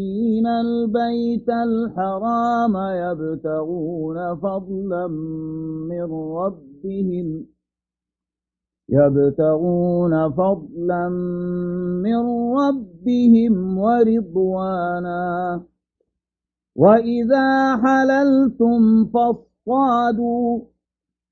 آمين البيت الحرام يبتغون فضلا من ربهم يبتغون فضلا من ربهم ورضوانا وإذا حللتم فاصطادوا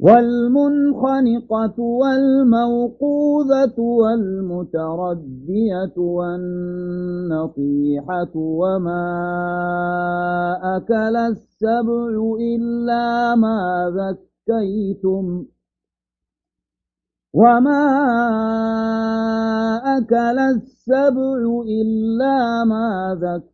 والمنخنقة والموقوذة والمتردية والنطيحة وما أكل السبع إلا ما ذكيتم وما أكل السبع إلا ما ذكيتم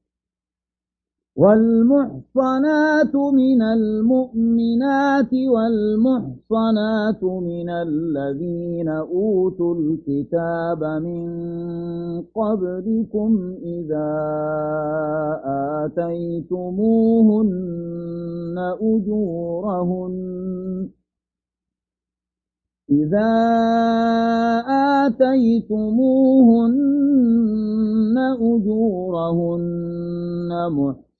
والمحصنات من المؤمنات والمحصنات من الذين أوتوا الكتاب من قبلكم إذا آتيتموهن أجورهن. إذا آتيتموهن أجورهن محصنات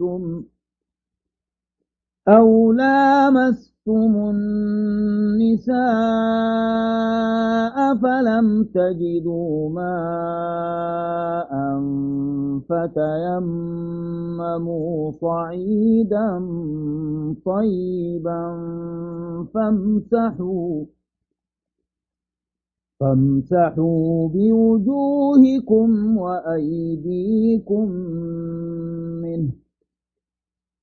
لامستم أو لامستم النساء فلم تجدوا ماء فتيمموا صعيدا طيبا فامسحوا فامسحوا بوجوهكم وأيديكم منه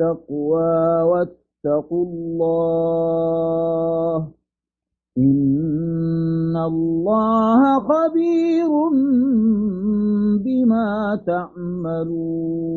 التقوى واتقوا الله إن الله خبير بما تعملون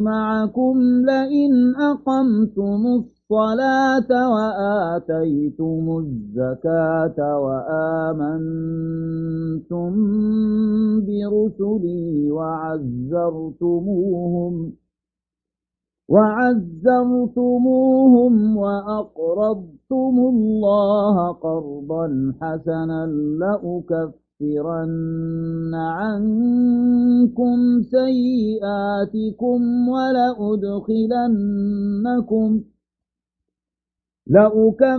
معكم لئن أقمتم الصلاة وآتيتم الزكاة وآمنتم برسلي وعزرتموهم وعزرتموهم وأقرضتم الله قرضا حسنا لأكفر لأكفرن عنكم سيئاتكم ولأدخلنكم لأكفرن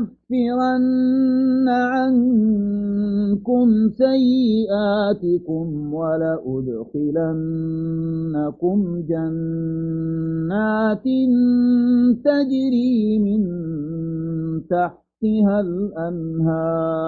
عنكم سيئاتكم ولأدخلنكم جنات تجري من تحتها الأنهار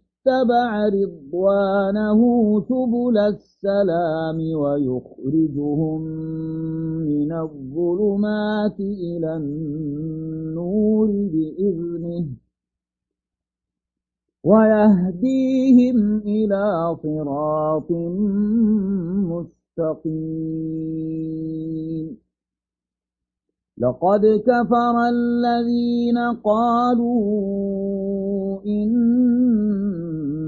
رضوانه سبل السلام ويخرجهم من الظلمات إلى النور بإذنه ويهديهم إلى صراط مستقيم. لقد كفر الذين قالوا إن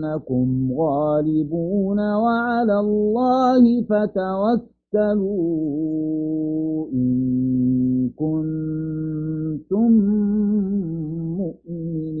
فإنكم غالبون وعلى الله فتوكلوا إن كنتم مؤمنين.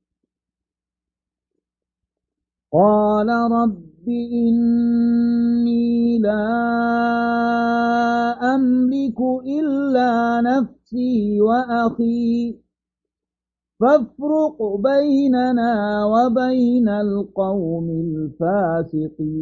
قال رب إني لا أملك إلا نفسي وأخي فافرق بيننا وبين القوم الفاسقين.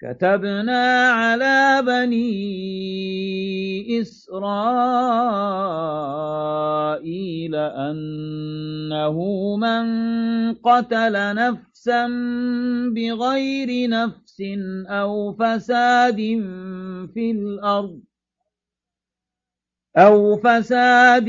كتبنا على بني إسرائيل أنه من قتل نفسا بغير نفس أو فساد في الأرض أو فساد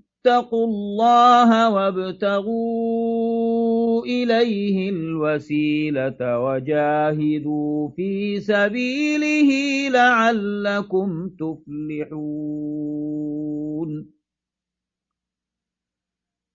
اتقوا الله وابتغوا إليه الوسيلة وجاهدوا في سبيله لعلكم تفلحون.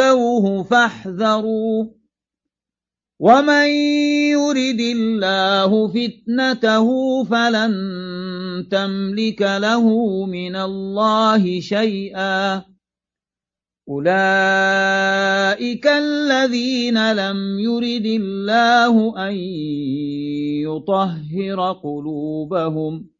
تؤتوه فاحذروا. ومن يرد الله فتنته فلن تملك له من الله شيئا. أولئك الذين لم يرد الله أن يطهر قلوبهم.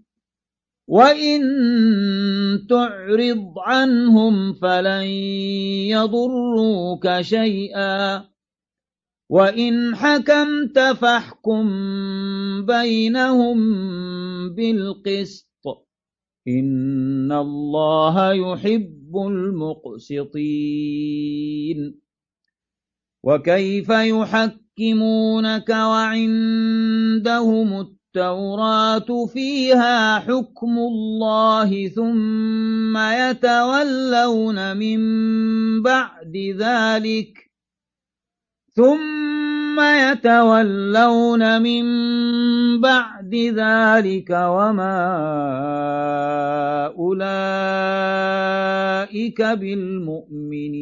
وإن تعرض عنهم فلن يضروك شيئا وإن حكمت فاحكم بينهم بالقسط إن الله يحب المقسطين وكيف يحكم يحكمونك وعندهم التوراة فيها حكم الله ثم يتولون من بعد ذلك ثم يتولون من بعد ذلك وما أولئك بالمؤمنين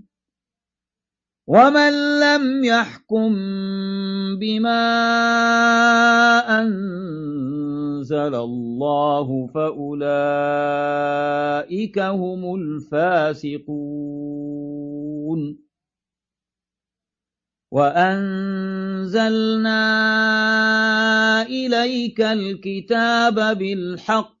ومن لم يحكم بما أنزل الله فأولئك هم الفاسقون وأنزلنا إليك الكتاب بالحق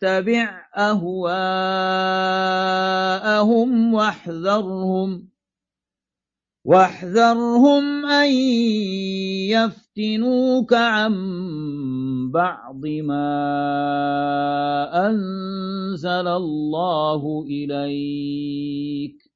تتبع أهواءهم واحذرهم واحذرهم أن يفتنوك عن بعض ما أنزل الله إليك.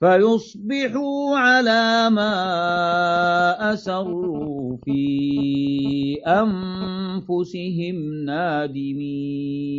فيصبحوا على ما أسروا في أنفسهم نادمين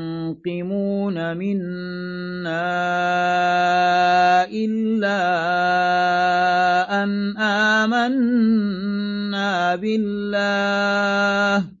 تنقمون منا إلا أن آمنا بالله.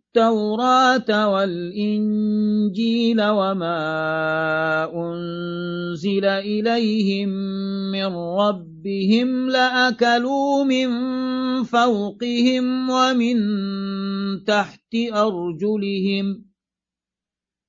التوراة والإنجيل وما أنزل إليهم من ربهم لأكلوا من فوقهم ومن تحت أرجلهم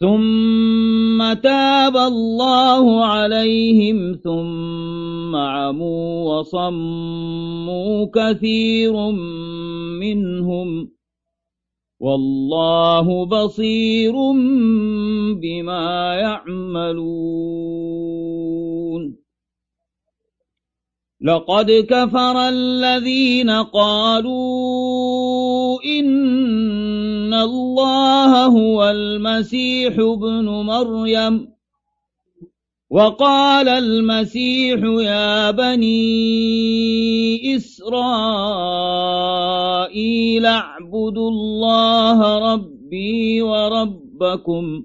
ثم تاب الله عليهم ثم عموا وصموا كثير منهم والله بصير بما يعملون. لقد كفر الذين قالوا إن الله هو المسيح ابن مريم. وقال المسيح يا بني إسرائيل اعبدوا الله ربي وربكم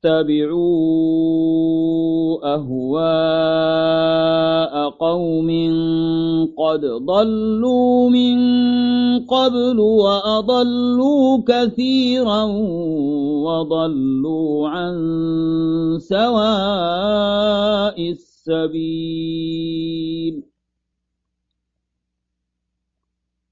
اتبعوا أهواء قوم قد ضلوا من قبل وأضلوا كثيرا وضلوا عن سواء السبيل.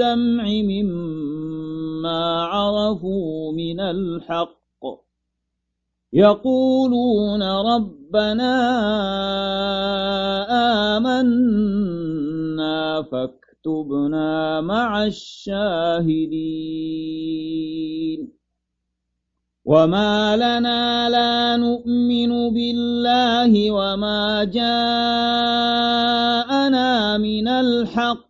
الدمع مما عرفوا من الحق. يقولون ربنا آمنا فاكتبنا مع الشاهدين. وما لنا لا نؤمن بالله وما جاءنا من الحق.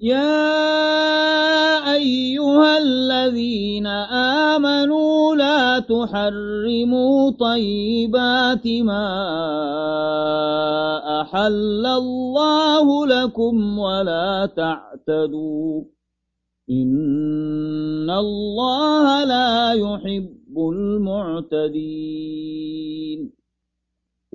يا أيها الذين آمنوا لا تحرموا طيبات ما أحل الله لكم ولا تعتدوا إن الله لا يحب المعتدين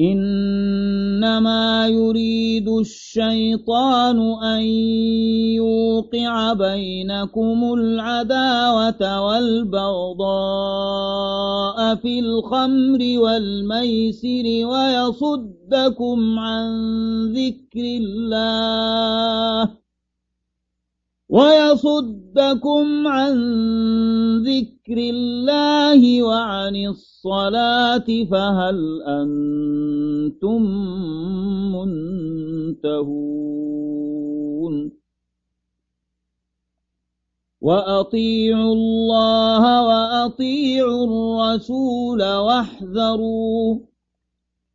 إنما يريد الشيطان أن يوقع بينكم العداوة والبغضاء في الخمر والميسر ويصدكم عن ذكر الله ويصدكم عن ذكر الله وعن الصلاة فهل أنتم منتهون؟ وأطيعوا الله وأطيعوا الرسول واحذروا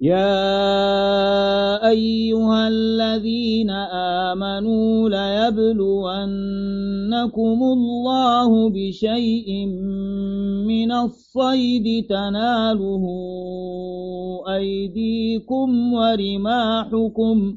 يا أيها الذين آمنوا ليبلونكم الله بشيء من الصيد تناله أيديكم ورماحكم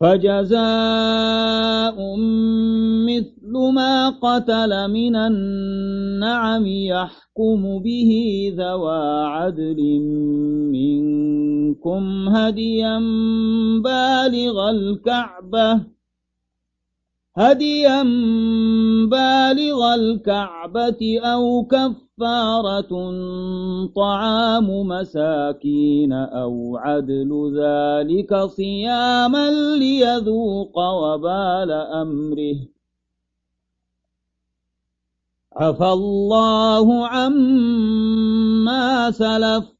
فجزاء مثل ما قتل من النعم يحكم به ذوى عدل منكم هديا بالغ الكعبة هديا بالغ الكعبة أو كف كفارة طعام مساكين أو عدل ذلك صياما ليذوق وبال أمره. عفى الله عما سلف.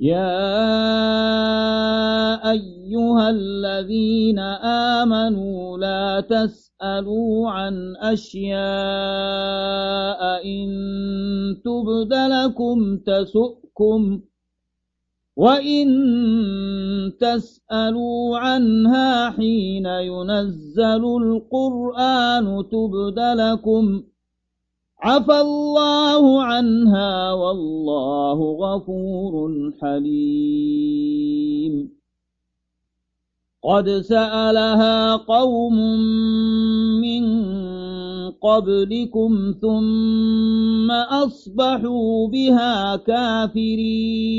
يا أيها الذين آمنوا لا تسألوا عن أشياء إن تبد لكم تسؤكم وإن تسألوا عنها حين ينزل القرآن تبد لكم عفى الله عنها والله غفور حليم. قد سألها قوم من قبلكم ثم أصبحوا بها كافرين.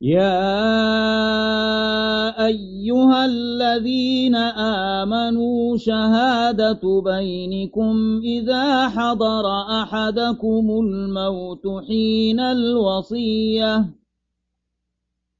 يا أيها الذين آمنوا شهادة بينكم إذا حضر أحدكم الموت حين الوصية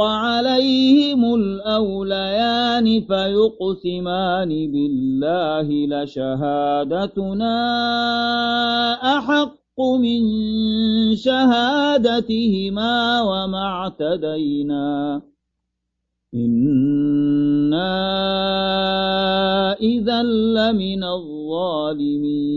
عليهم الأوليان فيقسمان بالله لشهادتنا أحق من شهادتهما وما اعتدينا إنا إذا لمن الظالمين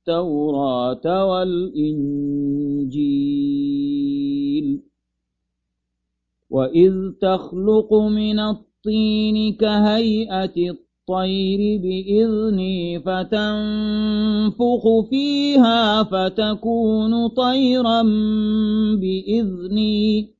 التوراة والإنجيل. وإذ تخلق من الطين كهيئة الطير بإذني فتنفخ فيها فتكون طيرا بإذني.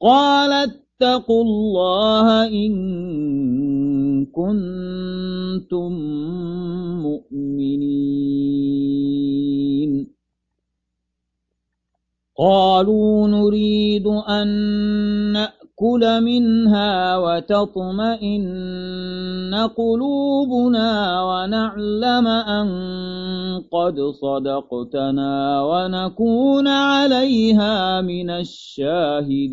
قال اتقوا الله إن كنتم مؤمنين. قالوا نريد أن نأكل منها وتطمئن قلوبنا ونعلم أن قد صدقتنا ونكون عليها من الشاهدين.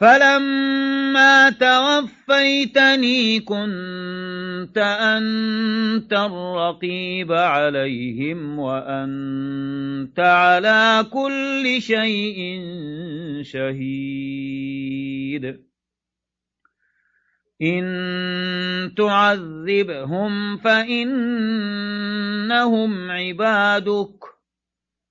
فلما توفيتني كنت أنت الرقيب عليهم وأنت على كل شيء شهيد. إن تعذبهم فإنهم عبادك.